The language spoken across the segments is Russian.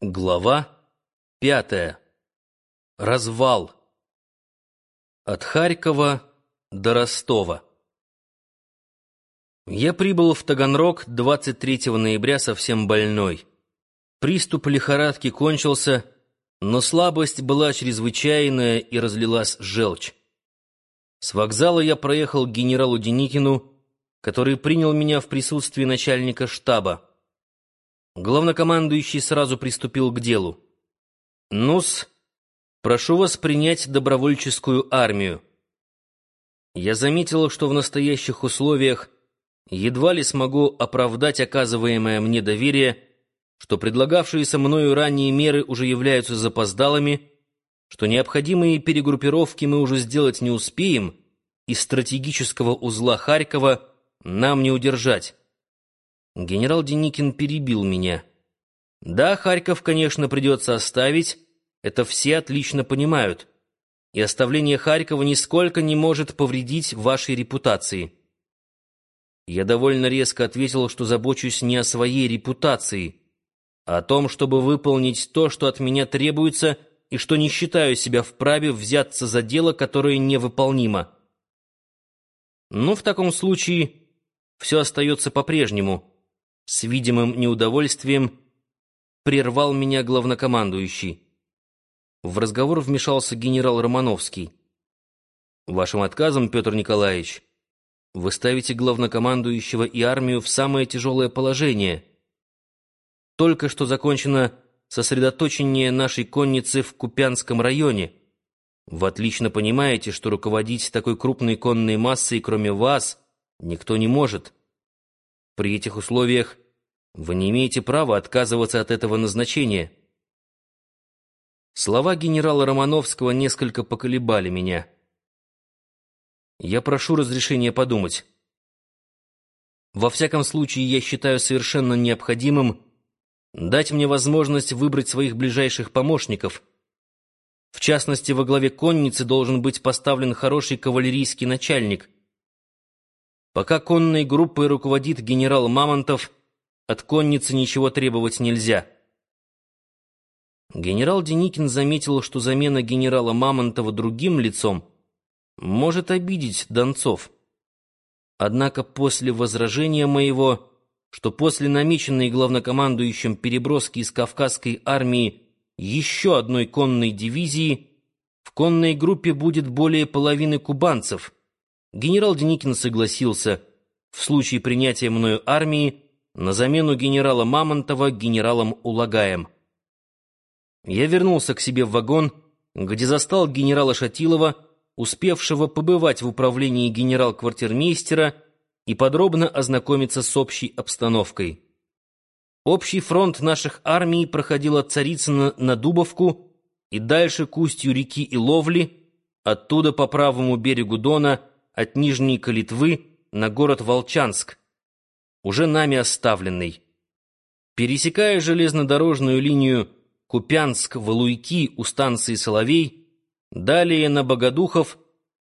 Глава пятая. Развал. От Харькова до Ростова. Я прибыл в Таганрог 23 ноября совсем больной. Приступ лихорадки кончился, но слабость была чрезвычайная и разлилась желчь. С вокзала я проехал к генералу Деникину, который принял меня в присутствии начальника штаба. Главнокомандующий сразу приступил к делу. «Ну-с, прошу вас принять добровольческую армию». Я заметил, что в настоящих условиях едва ли смогу оправдать оказываемое мне доверие, что предлагавшиеся мною ранее меры уже являются запоздалыми, что необходимые перегруппировки мы уже сделать не успеем, и стратегического узла Харькова нам не удержать. Генерал Деникин перебил меня. «Да, Харьков, конечно, придется оставить, это все отлично понимают, и оставление Харькова нисколько не может повредить вашей репутации». Я довольно резко ответил, что забочусь не о своей репутации, а о том, чтобы выполнить то, что от меня требуется, и что не считаю себя вправе взяться за дело, которое невыполнимо. Ну, в таком случае все остается по-прежнему — с видимым неудовольствием прервал меня главнокомандующий. В разговор вмешался генерал Романовский. «Вашим отказом, Петр Николаевич, вы ставите главнокомандующего и армию в самое тяжелое положение. Только что закончено сосредоточение нашей конницы в Купянском районе. Вы отлично понимаете, что руководить такой крупной конной массой, кроме вас, никто не может». При этих условиях вы не имеете права отказываться от этого назначения. Слова генерала Романовского несколько поколебали меня. Я прошу разрешения подумать. Во всяком случае, я считаю совершенно необходимым дать мне возможность выбрать своих ближайших помощников. В частности, во главе конницы должен быть поставлен хороший кавалерийский начальник — Пока конной группой руководит генерал Мамонтов, от конницы ничего требовать нельзя. Генерал Деникин заметил, что замена генерала Мамонтова другим лицом может обидеть Донцов. Однако после возражения моего, что после намеченной главнокомандующим переброски из Кавказской армии еще одной конной дивизии в конной группе будет более половины кубанцев — генерал Деникин согласился в случае принятия мною армии на замену генерала Мамонтова генералом Улагаем. Я вернулся к себе в вагон, где застал генерала Шатилова, успевшего побывать в управлении генерал-квартирмейстера и подробно ознакомиться с общей обстановкой. Общий фронт наших армий проходил от Царицына на Дубовку и дальше к устью реки и Ловли, оттуда по правому берегу Дона от Нижней Калитвы на город Волчанск, уже нами оставленный. Пересекая железнодорожную линию Купянск-Валуйки у станции Соловей, далее на Богодухов,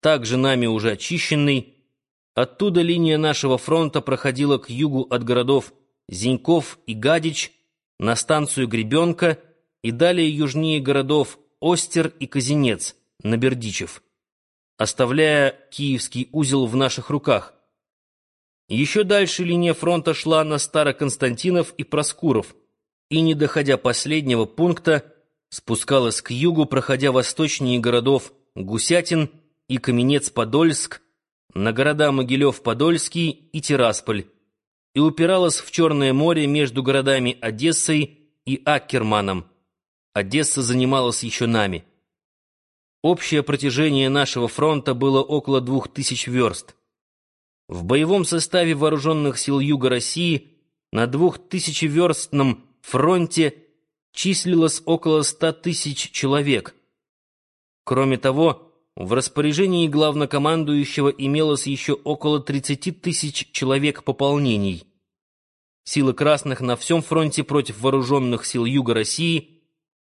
также нами уже очищенный, оттуда линия нашего фронта проходила к югу от городов Зиньков и Гадич на станцию Гребенка и далее южнее городов Остер и Казинец на Бердичев оставляя Киевский узел в наших руках. Еще дальше линия фронта шла на Староконстантинов и Проскуров, и, не доходя последнего пункта, спускалась к югу, проходя восточнее городов Гусятин и Каменец-Подольск, на города Могилев-Подольский и Тирасполь, и упиралась в Черное море между городами Одессой и Аккерманом. Одесса занималась еще нами. Общее протяжение нашего фронта было около двух тысяч верст. В боевом составе вооруженных сил Юга России на двухтысячеверстном фронте числилось около ста тысяч человек. Кроме того, в распоряжении главнокомандующего имелось еще около 30 тысяч человек пополнений. Силы красных на всем фронте против вооруженных сил Юга России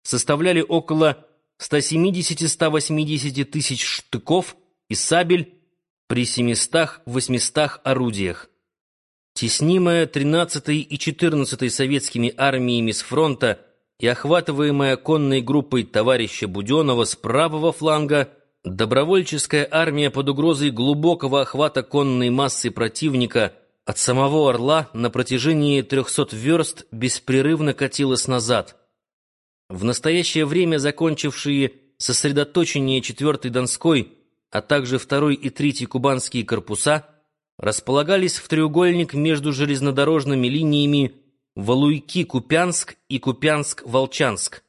составляли около 170-180 тысяч штыков и сабель при 700-800 орудиях. Теснимая 13-й и 14-й советскими армиями с фронта и охватываемая конной группой товарища Буденова с правого фланга, добровольческая армия под угрозой глубокого охвата конной массы противника от самого Орла на протяжении 300 верст беспрерывно катилась назад. В настоящее время закончившие сосредоточение 4-й Донской, а также 2 и 3 кубанские корпуса располагались в треугольник между железнодорожными линиями Валуйки-Купянск и Купянск-Волчанск.